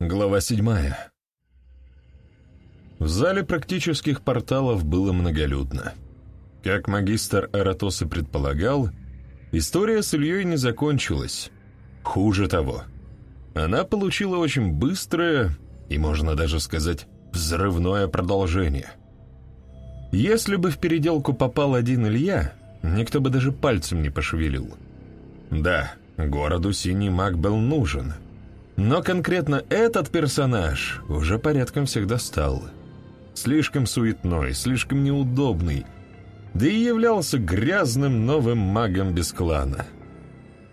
Глава седьмая. В зале практических порталов было многолюдно. Как магистр Аратос и предполагал, история с Ильей не закончилась. Хуже того, она получила очень быстрое и, можно даже сказать, взрывное продолжение. Если бы в переделку попал один Илья, никто бы даже пальцем не пошевелил. Да, городу синий маг был нужен, но конкретно этот персонаж уже порядком всегда стал. Слишком суетной, слишком неудобный, да и являлся грязным новым магом без клана.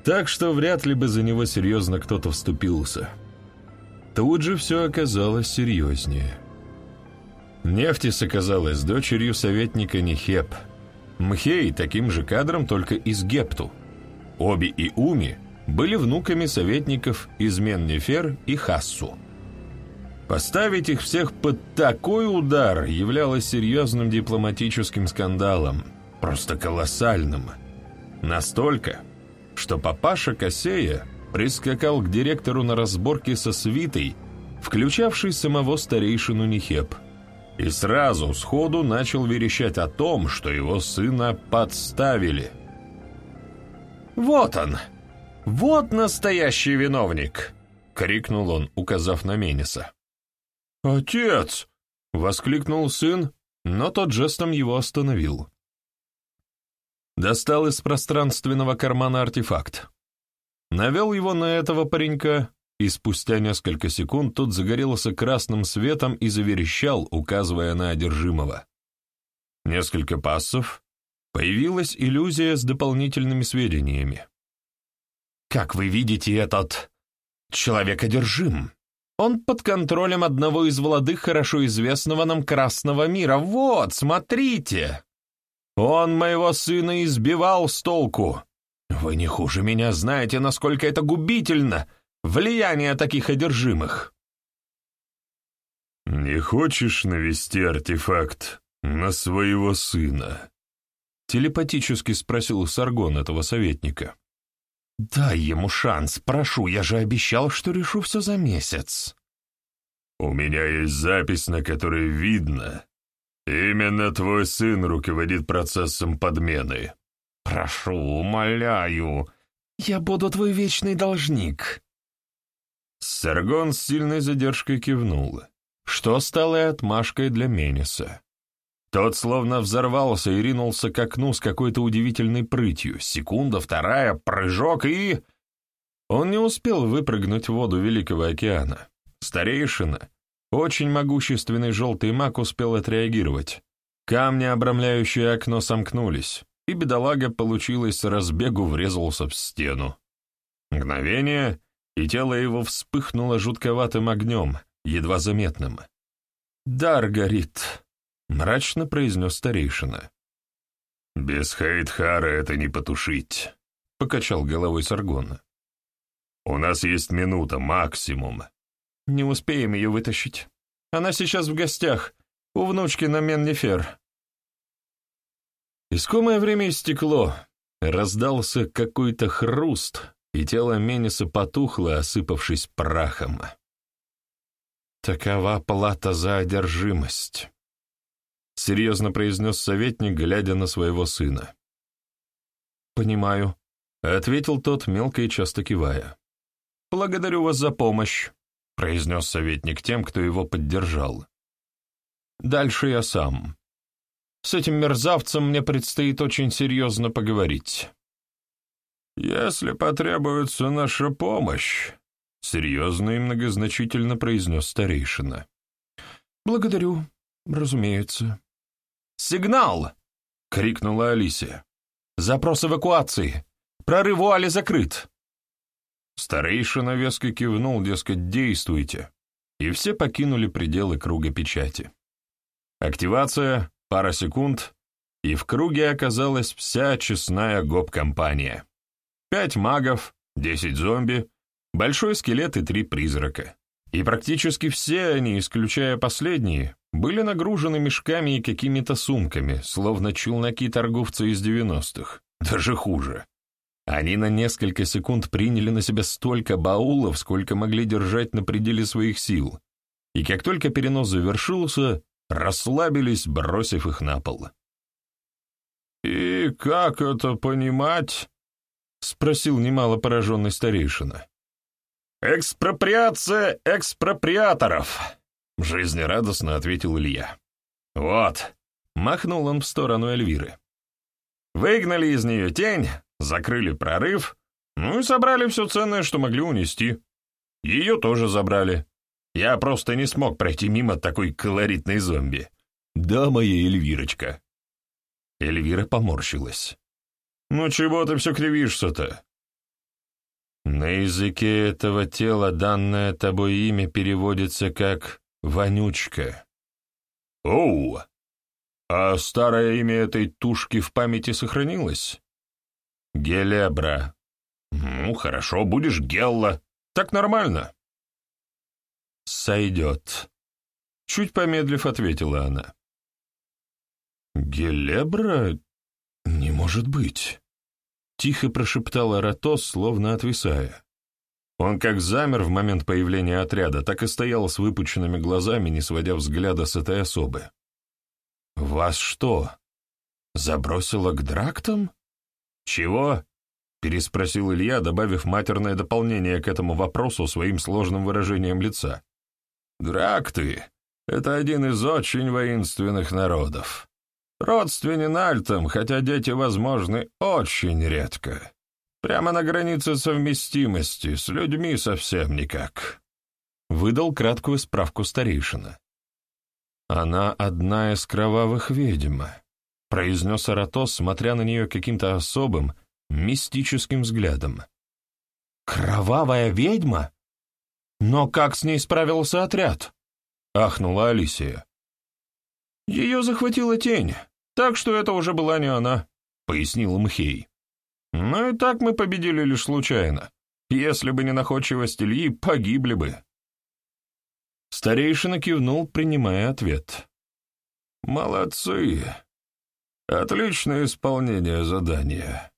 Так что вряд ли бы за него серьезно кто-то вступился. Тут же все оказалось серьезнее. Нефтис оказалась дочерью советника Нехеп. Мхей таким же кадром, только из Гепту. Оби и Уми были внуками советников из Меннефер и Хассу. Поставить их всех под такой удар являлось серьезным дипломатическим скандалом, просто колоссальным. Настолько, что папаша Косея прискакал к директору на разборке со свитой, включавшей самого старейшину Нихеп, и сразу сходу начал верещать о том, что его сына подставили. «Вот он! Вот настоящий виновник!» — крикнул он, указав на Мениса. «Отец!» — воскликнул сын, но тот жестом его остановил. Достал из пространственного кармана артефакт. Навел его на этого паренька, и спустя несколько секунд тот загорелся красным светом и заверещал, указывая на одержимого. Несколько пассов, появилась иллюзия с дополнительными сведениями. «Как вы видите, этот человек одержим», он под контролем одного из владык хорошо известного нам Красного мира. Вот, смотрите! Он моего сына избивал с толку. Вы не хуже меня знаете, насколько это губительно, влияние таких одержимых. «Не хочешь навести артефакт на своего сына?» Телепатически спросил Саргон этого советника. «Дай ему шанс, прошу, я же обещал, что решу все за месяц». «У меня есть запись, на которой видно. Именно твой сын руководит процессом подмены». «Прошу, умоляю, я буду твой вечный должник». Саргон с сильной задержкой кивнул, что стало и отмашкой для Мениса. Тот словно взорвался и ринулся к окну с какой-то удивительной прытью. Секунда, вторая, прыжок и... Он не успел выпрыгнуть в воду Великого океана. Старейшина, очень могущественный желтый маг, успел отреагировать. Камни, обрамляющие окно, сомкнулись, и бедолага, получилось, разбегу врезался в стену. Мгновение, и тело его вспыхнуло жутковатым огнем, едва заметным. «Дар горит», мрачно произнес старейшина. «Без Хейтхара это не потушить», — покачал головой Саргон. «У нас есть минута, максимум». «Не успеем ее вытащить. Она сейчас в гостях, у внучки на Меннифер». Искомое время истекло, раздался какой-то хруст, и тело Мениса потухло, осыпавшись прахом. Такова плата за одержимость. — серьезно произнес советник, глядя на своего сына. «Понимаю», — ответил тот, мелко и часто кивая. «Благодарю вас за помощь», — произнес советник тем, кто его поддержал. «Дальше я сам. С этим мерзавцем мне предстоит очень серьезно поговорить». «Если потребуется наша помощь», — серьезно и многозначительно произнес старейшина. «Благодарю», «Разумеется». «Сигнал!» — крикнула Алисия. «Запрос эвакуации! Прорыв вуали закрыт!» Старейшина веско кивнул, дескать, действуйте, и все покинули пределы круга печати. Активация, пара секунд, и в круге оказалась вся честная гоп-компания. Пять магов, десять зомби, большой скелет и три призрака. И практически все они, исключая последние, были нагружены мешками и какими-то сумками, словно челноки торговца из девяностых, даже хуже. Они на несколько секунд приняли на себя столько баулов, сколько могли держать на пределе своих сил, и как только перенос завершился, расслабились, бросив их на пол. «И как это понимать?» — спросил немало пораженный старейшина. «Экспроприация экспроприаторов!» — жизнерадостно ответил Илья. «Вот!» — махнул он в сторону Эльвиры. «Выгнали из нее тень, закрыли прорыв, ну и собрали все ценное, что могли унести. Ее тоже забрали. Я просто не смог пройти мимо такой колоритной зомби. Да, моя Эльвирочка». Эльвира поморщилась. «Ну чего ты все кривишься-то?» «На языке этого тела данное тобой имя переводится как «вонючка». «Оу! А старое имя этой тушки в памяти сохранилось?» «Гелебра». «Ну, хорошо, будешь Гелла. Так нормально». «Сойдет», — чуть помедлив ответила она. «Гелебра? Не может быть!» — тихо прошептал Аратос, словно отвисая. Он как замер в момент появления отряда, так и стоял с выпученными глазами, не сводя взгляда с этой особы. «Вас что, забросило к драктам?» «Чего?» — переспросил Илья, добавив матерное дополнение к этому вопросу своим сложным выражением лица. «Дракты — это один из очень воинственных народов. Родственен альтам, хотя дети возможны очень редко. Прямо на границе совместимости, с людьми совсем никак. Выдал краткую справку старейшина. Она одна из кровавых ведьм, произнес Аратос, смотря на нее каким-то особым, мистическим взглядом. «Кровавая ведьма? Но как с ней справился отряд?» — ахнула Алисия. «Ее захватила тень. Так что это уже была не она, — пояснил Мхей. Ну и так мы победили лишь случайно. Если бы не находчивость Ильи, погибли бы. Старейшина кивнул, принимая ответ. «Молодцы. Отличное исполнение задания.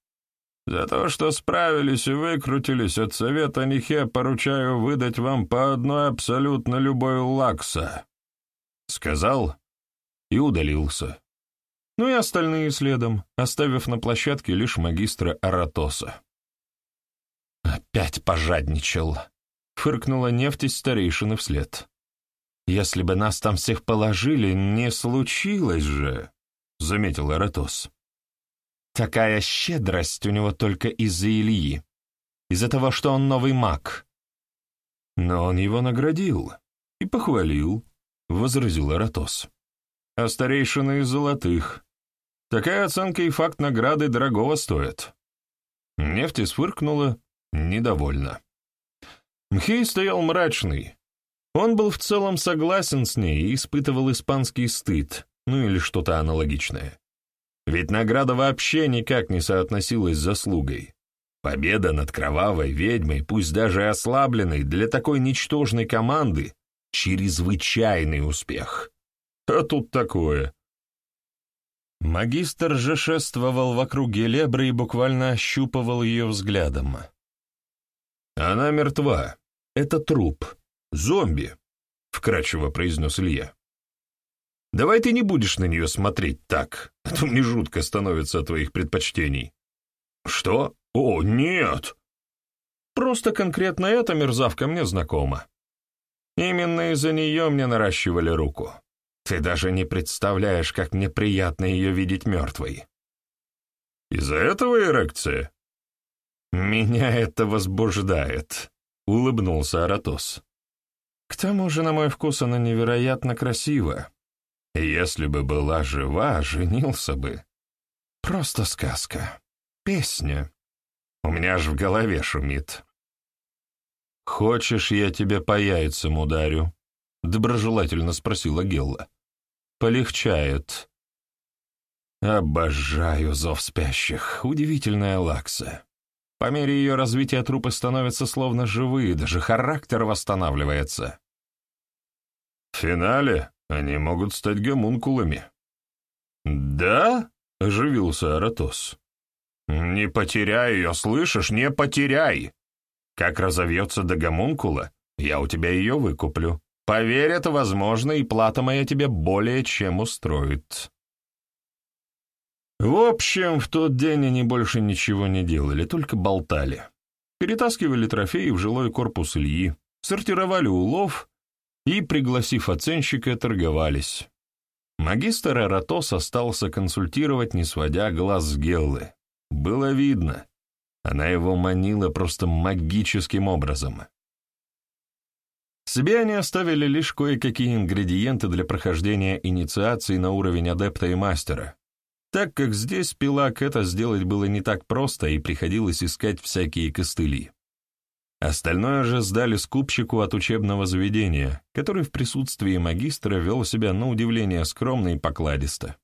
За то, что справились и выкрутились от совета Нихе, поручаю выдать вам по одной абсолютно любой лакса», — сказал и удалился ну и остальные следом, оставив на площадке лишь магистра Аратоса. «Опять пожадничал», — фыркнула нефть старейшины вслед. «Если бы нас там всех положили, не случилось же», — заметил Аратос. «Такая щедрость у него только из-за Ильи, из-за того, что он новый маг». «Но он его наградил и похвалил», — возразил Аратос а старейшины из золотых. Такая оценка и факт награды дорогого стоит. Нефть сфыркнула, недовольна. Мхей стоял мрачный. Он был в целом согласен с ней и испытывал испанский стыд, ну или что-то аналогичное. Ведь награда вообще никак не соотносилась с заслугой. Победа над кровавой ведьмой, пусть даже ослабленной, для такой ничтожной команды — чрезвычайный успех. А тут такое. Магистр же шествовал вокруг Гелебры и буквально ощупывал ее взглядом. «Она мертва. Это труп. Зомби», — вкратчиво произнес Илья. «Давай ты не будешь на нее смотреть так, а то мне жутко становится от твоих предпочтений». «Что? О, нет!» «Просто конкретно эта мерзавка мне знакома. Именно из-за нее мне наращивали руку. Ты даже не представляешь, как мне приятно ее видеть мертвой. Из-за этого эрекция? Меня это возбуждает, — улыбнулся Аратос. К тому же, на мой вкус, она невероятно красива. Если бы была жива, женился бы. Просто сказка. Песня. У меня аж в голове шумит. «Хочешь, я тебе по яйцам ударю?» — доброжелательно спросила Гелла полегчает. Обожаю зов спящих, удивительная лакса. По мере ее развития трупы становятся словно живые, даже характер восстанавливается. В финале они могут стать гомункулами. «Да?» — оживился Аратос. Не потеряй ее, слышишь, не потеряй. Как разовьется до гомункула, я у тебя ее выкуплю. Поверь, это возможно, и плата моя тебе более чем устроит. В общем, в тот день они больше ничего не делали, только болтали. Перетаскивали трофеи в жилой корпус Ильи, сортировали улов и, пригласив оценщика, торговались. Магистр Аратос остался консультировать, не сводя глаз с Геллы. Было видно, она его манила просто магическим образом. Себе они оставили лишь кое-какие ингредиенты для прохождения инициации на уровень адепта и мастера, так как здесь пилак это сделать было не так просто и приходилось искать всякие костыли. Остальное же сдали скупщику от учебного заведения, который в присутствии магистра вел себя на удивление скромно и покладисто.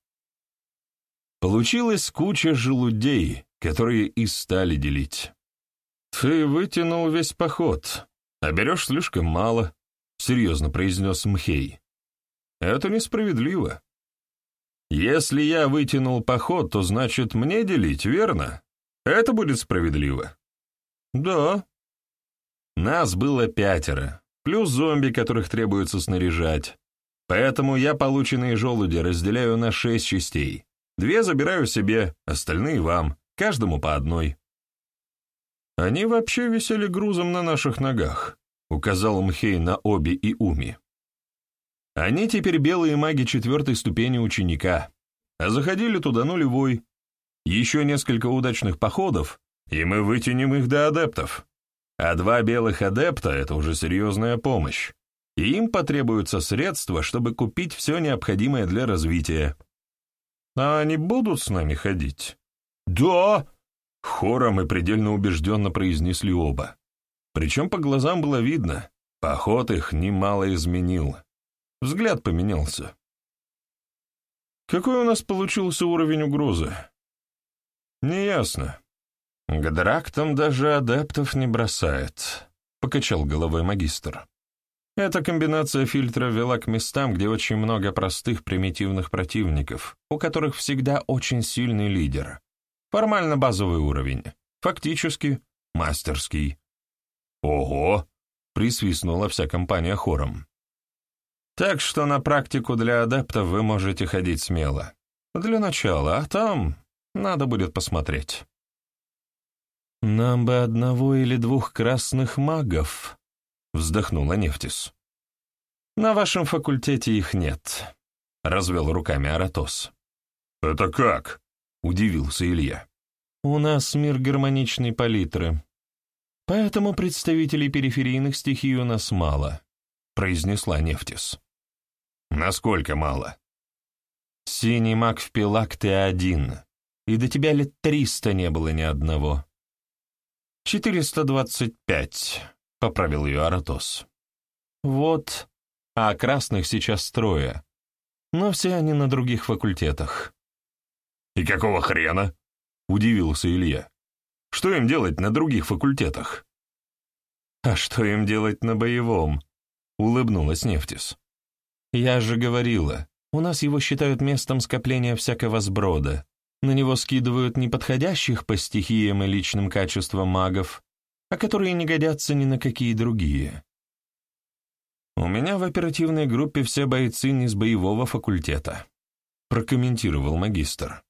Получилась куча желудей, которые и стали делить. «Ты вытянул весь поход, а берешь слишком мало», — серьезно произнес Мхей. «Это несправедливо. Если я вытянул поход, то значит мне делить, верно? Это будет справедливо. Да. Нас было пятеро, плюс зомби, которых требуется снаряжать. Поэтому я полученные желуди разделяю на шесть частей. Две забираю себе, остальные вам, каждому по одной. Они вообще висели грузом на наших ногах, указал Мхей на Оби и Уми. Они теперь белые маги четвертой ступени ученика, а заходили туда нулевой. Еще несколько удачных походов, и мы вытянем их до адептов. А два белых адепта — это уже серьезная помощь, и им потребуются средства, чтобы купить все необходимое для развития. А они будут с нами ходить? Да! Хором и предельно убежденно произнесли оба. Причем по глазам было видно, поход их немало изменил. Взгляд поменялся. Какой у нас получился уровень угрозы? Неясно. К драктам даже адептов не бросает, покачал головой магистр. Эта комбинация фильтра вела к местам, где очень много простых примитивных противников, у которых всегда очень сильный лидер. Формально базовый уровень, фактически мастерский. «Ого!» — присвистнула вся компания хором. Так что на практику для адептов вы можете ходить смело. Для начала, а там надо будет посмотреть. «Нам бы одного или двух красных магов», — вздохнула Нефтис. «На вашем факультете их нет», — развел руками Аратос. «Это как?» — удивился Илья. «У нас мир гармоничной палитры, поэтому представителей периферийных стихий у нас мало», — произнесла Нефтис. Насколько мало? Синий маг в пилак ты один, и до тебя лет триста не было ни одного. Четыреста двадцать пять, поправил ее Аратос. Вот, а красных сейчас трое, но все они на других факультетах. И какого хрена? Удивился Илья. Что им делать на других факультетах? А что им делать на боевом? Улыбнулась Нефтис. «Я же говорила, у нас его считают местом скопления всякого сброда. На него скидывают не подходящих по стихиям и личным качествам магов, а которые не годятся ни на какие другие. У меня в оперативной группе все бойцы не с боевого факультета», — прокомментировал магистр.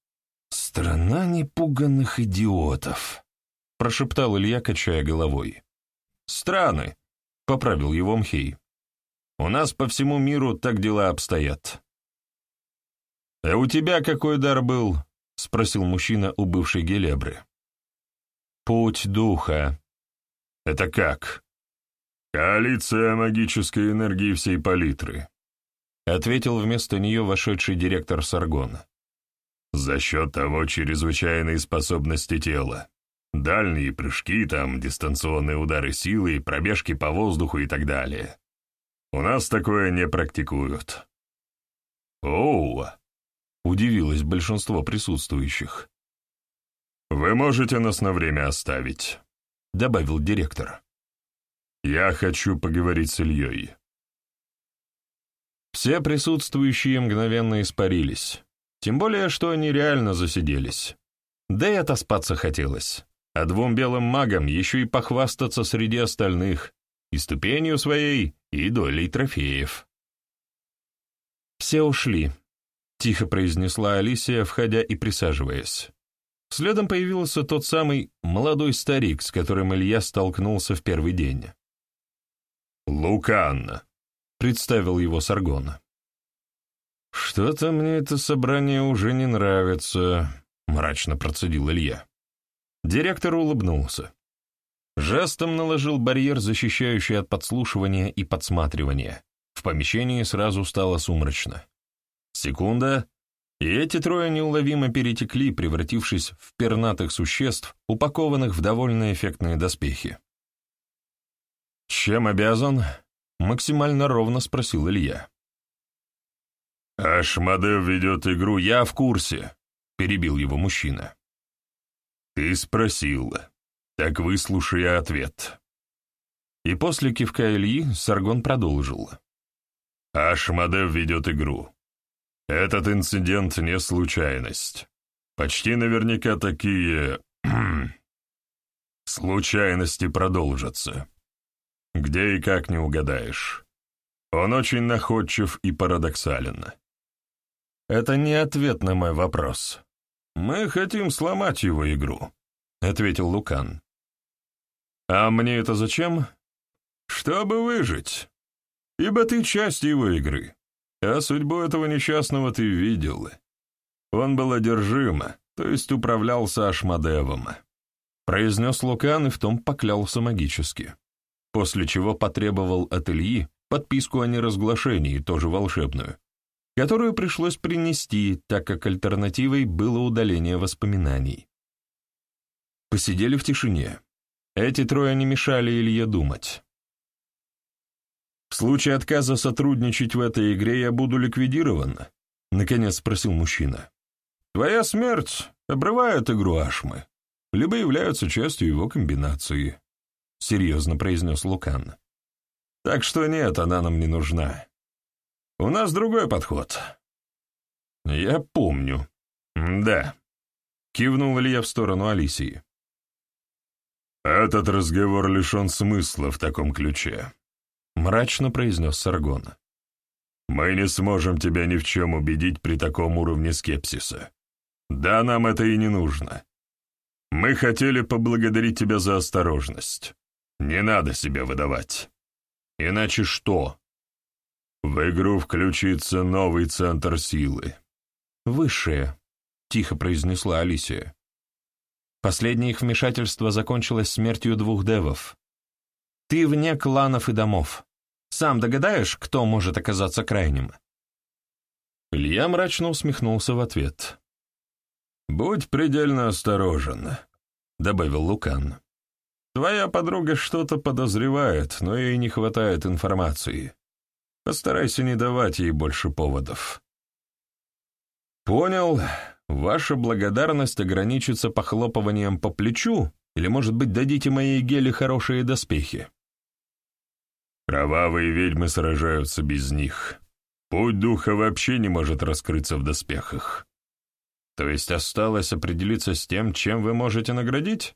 «Страна непуганных идиотов», — прошептал Илья, качая головой. «Страны», — поправил его Мхей. У нас по всему миру так дела обстоят. «А у тебя какой дар был?» — спросил мужчина у бывшей Гелебры. «Путь духа». «Это как?» «Коалиция магической энергии всей палитры», — ответил вместо нее вошедший директор Саргона. «За счет того чрезвычайной способности тела. Дальние прыжки, там, дистанционные удары силы, пробежки по воздуху и так далее. У нас такое не практикуют». «Оу!» — удивилось большинство присутствующих. «Вы можете нас на время оставить», — добавил директор. «Я хочу поговорить с Ильей». Все присутствующие мгновенно испарились, тем более, что они реально засиделись. Да и отоспаться хотелось. А двум белым магам еще и похвастаться среди остальных и ступенью своей, и долей трофеев. «Все ушли», — тихо произнесла Алисия, входя и присаживаясь. Следом появился тот самый молодой старик, с которым Илья столкнулся в первый день. «Лукан», — представил его Саргон. «Что-то мне это собрание уже не нравится», — мрачно процедил Илья. Директор улыбнулся. Жестом наложил барьер, защищающий от подслушивания и подсматривания. В помещении сразу стало сумрачно. Секунда, и эти трое неуловимо перетекли, превратившись в пернатых существ, упакованных в довольно эффектные доспехи. «Чем обязан?» — максимально ровно спросил Илья. «Ашмадев ведет игру, я в курсе», — перебил его мужчина. «Ты спросил. Так выслушай ответ». И после кивка Ильи Саргон продолжил. «Ашмадев ведет игру. Этот инцидент не случайность. Почти наверняка такие... случайности продолжатся. Где и как не угадаешь. Он очень находчив и парадоксален. Это не ответ на мой вопрос. Мы хотим сломать его игру, — ответил Лукан. А мне это зачем? Чтобы выжить. Ибо ты часть его игры. А судьбу этого несчастного ты видел. Он был одержим, то есть управлялся Ашмадевом. Произнес Лукан и в том поклялся магически. После чего потребовал от Ильи подписку о неразглашении, тоже волшебную, которую пришлось принести, так как альтернативой было удаление воспоминаний. Посидели в тишине. Эти трое не мешали Илье думать. «В случае отказа сотрудничать в этой игре я буду ликвидирован?» — наконец спросил мужчина. «Твоя смерть обрывает игру Ашмы, либо является частью его комбинации», — серьезно произнес Лукан. «Так что нет, она нам не нужна. У нас другой подход». «Я помню». «Да», — кивнул Илья в сторону Алисии. «Этот разговор лишен смысла в таком ключе», — мрачно произнес Саргон. «Мы не сможем тебя ни в чем убедить при таком уровне скепсиса. Да, нам это и не нужно. Мы хотели поблагодарить тебя за осторожность. Не надо себя выдавать. Иначе что? В игру включится новый центр силы». «Высшее», — тихо произнесла Алисия. Последнее их вмешательство закончилось смертью двух девов. Ты вне кланов и домов. Сам догадаешь, кто может оказаться крайним?» Илья мрачно усмехнулся в ответ. «Будь предельно осторожен», — добавил Лукан. «Твоя подруга что-то подозревает, но ей не хватает информации. Постарайся не давать ей больше поводов». «Понял. Ваша благодарность ограничится похлопыванием по плечу, или, может быть, дадите моей геле хорошие доспехи?» Кровавые ведьмы сражаются без них. Путь духа вообще не может раскрыться в доспехах. То есть осталось определиться с тем, чем вы можете наградить?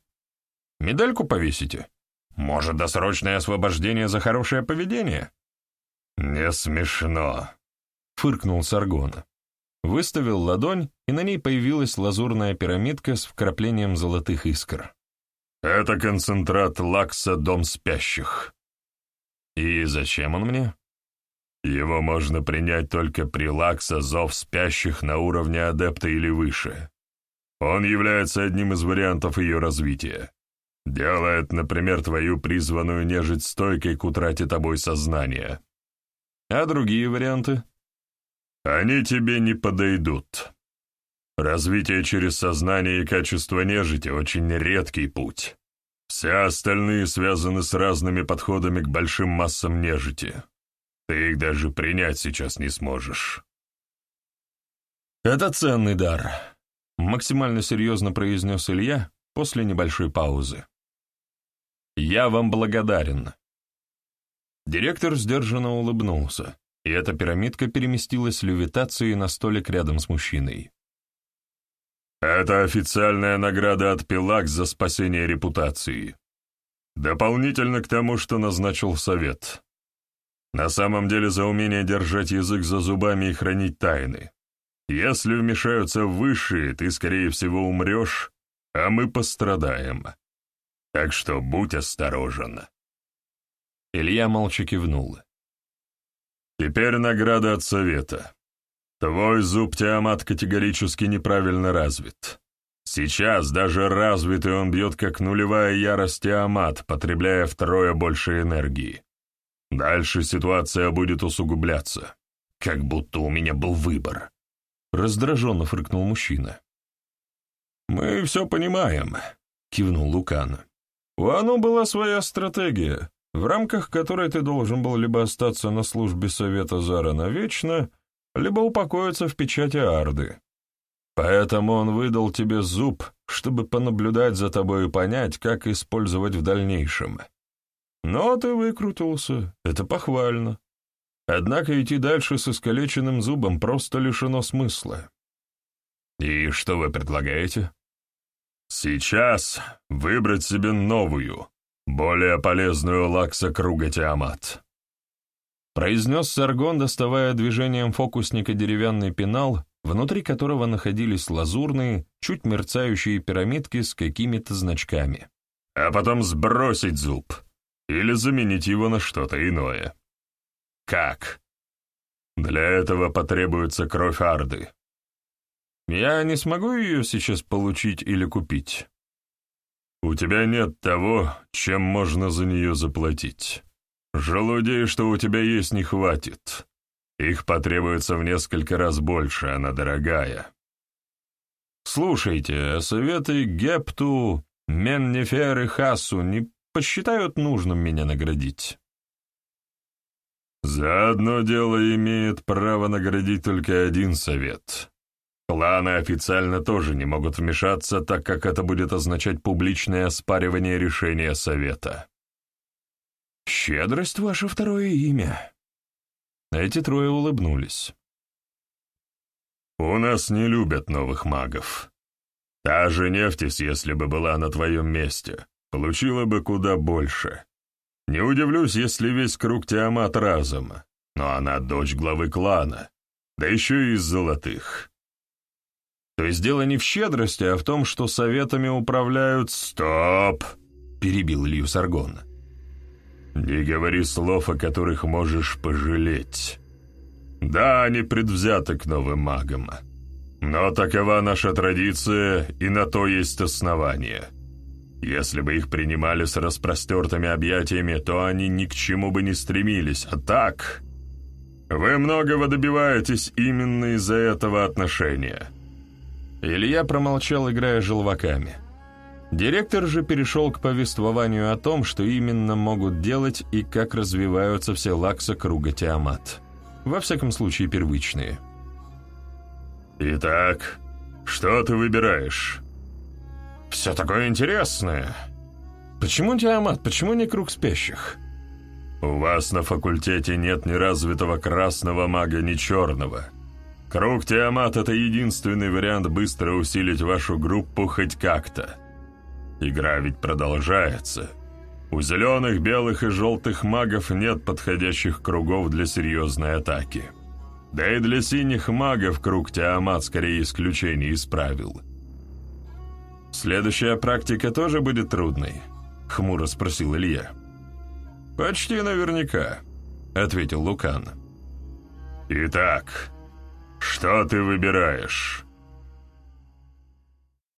Медальку повесите? Может, досрочное освобождение за хорошее поведение? Не смешно, — фыркнул Саргон. Выставил ладонь, и на ней появилась лазурная пирамидка с вкраплением золотых искр. Это концентрат лакса «Дом спящих». «И зачем он мне?» «Его можно принять только при лакса зов спящих на уровне адепта или выше. Он является одним из вариантов ее развития. Делает, например, твою призванную нежить стойкой к утрате тобой сознания. А другие варианты?» «Они тебе не подойдут. Развитие через сознание и качество нежити — очень редкий путь. Все остальные связаны с разными подходами к большим массам нежити. Ты их даже принять сейчас не сможешь. «Это ценный дар», — максимально серьезно произнес Илья после небольшой паузы. «Я вам благодарен». Директор сдержанно улыбнулся, и эта пирамидка переместилась в левитации на столик рядом с мужчиной. Это официальная награда от Пилак за спасение репутации. Дополнительно к тому, что назначил совет. На самом деле за умение держать язык за зубами и хранить тайны. Если вмешаются высшие, ты, скорее всего, умрешь, а мы пострадаем. Так что будь осторожен. Илья молча кивнул. Теперь награда от совета. Твой зуб Тиамат категорически неправильно развит. Сейчас даже развитый он бьет как нулевая ярость Тиамат, потребляя втрое больше энергии. Дальше ситуация будет усугубляться. Как будто у меня был выбор. Раздраженно фрыкнул мужчина. «Мы все понимаем», — кивнул Лукан. «У Ану была своя стратегия, в рамках которой ты должен был либо остаться на службе Совета Зара навечно, либо упокоиться в печати Арды. Поэтому он выдал тебе зуб, чтобы понаблюдать за тобой и понять, как использовать в дальнейшем. Но ты выкрутился, это похвально. Однако идти дальше с искалеченным зубом просто лишено смысла. И что вы предлагаете? Сейчас выбрать себе новую, более полезную лакса круга Тиамат. Произнес Саргон, доставая движением фокусника деревянный пенал, внутри которого находились лазурные, чуть мерцающие пирамидки с какими-то значками. А потом сбросить зуб или заменить его на что-то иное. Как? Для этого потребуется кровь Арды. Я не смогу ее сейчас получить или купить. У тебя нет того, чем можно за нее заплатить. Желудей, что у тебя есть, не хватит. Их потребуется в несколько раз больше, она дорогая. Слушайте, советы Гепту, Меннефер и Хасу не посчитают нужным меня наградить? За одно дело имеет право наградить только один совет. Кланы официально тоже не могут вмешаться, так как это будет означать публичное оспаривание решения совета. «Щедрость — ваше второе имя». Эти трое улыбнулись. «У нас не любят новых магов. Та же Нефтис, если бы была на твоем месте, получила бы куда больше. Не удивлюсь, если весь круг Тиамат разом, но она дочь главы клана, да еще и из золотых». То есть дело не в щедрости, а в том, что советами управляют... «Стоп!» — перебил Илью Саргон. «Не говори слов, о которых можешь пожалеть. Да, они предвзяты к новым магам. Но такова наша традиция, и на то есть основание. Если бы их принимали с распростертыми объятиями, то они ни к чему бы не стремились, а так... Вы многого добиваетесь именно из-за этого отношения». Илья промолчал, играя желваками. Директор же перешел к повествованию о том, что именно могут делать и как развиваются все лакса круга Тиамат. Во всяком случае, первичные. «Итак, что ты выбираешь?» «Все такое интересное. Почему Тиамат? Почему не круг спящих?» «У вас на факультете нет ни развитого красного мага, ни черного. Круг Тиамат — это единственный вариант быстро усилить вашу группу хоть как-то. Игра ведь продолжается. У зеленых, белых и желтых магов нет подходящих кругов для серьезной атаки. Да и для синих магов круг Тиамат скорее исключение из правил. «Следующая практика тоже будет трудной?» — хмуро спросил Илья. «Почти наверняка», — ответил Лукан. «Итак, что ты выбираешь?»